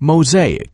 mosaic.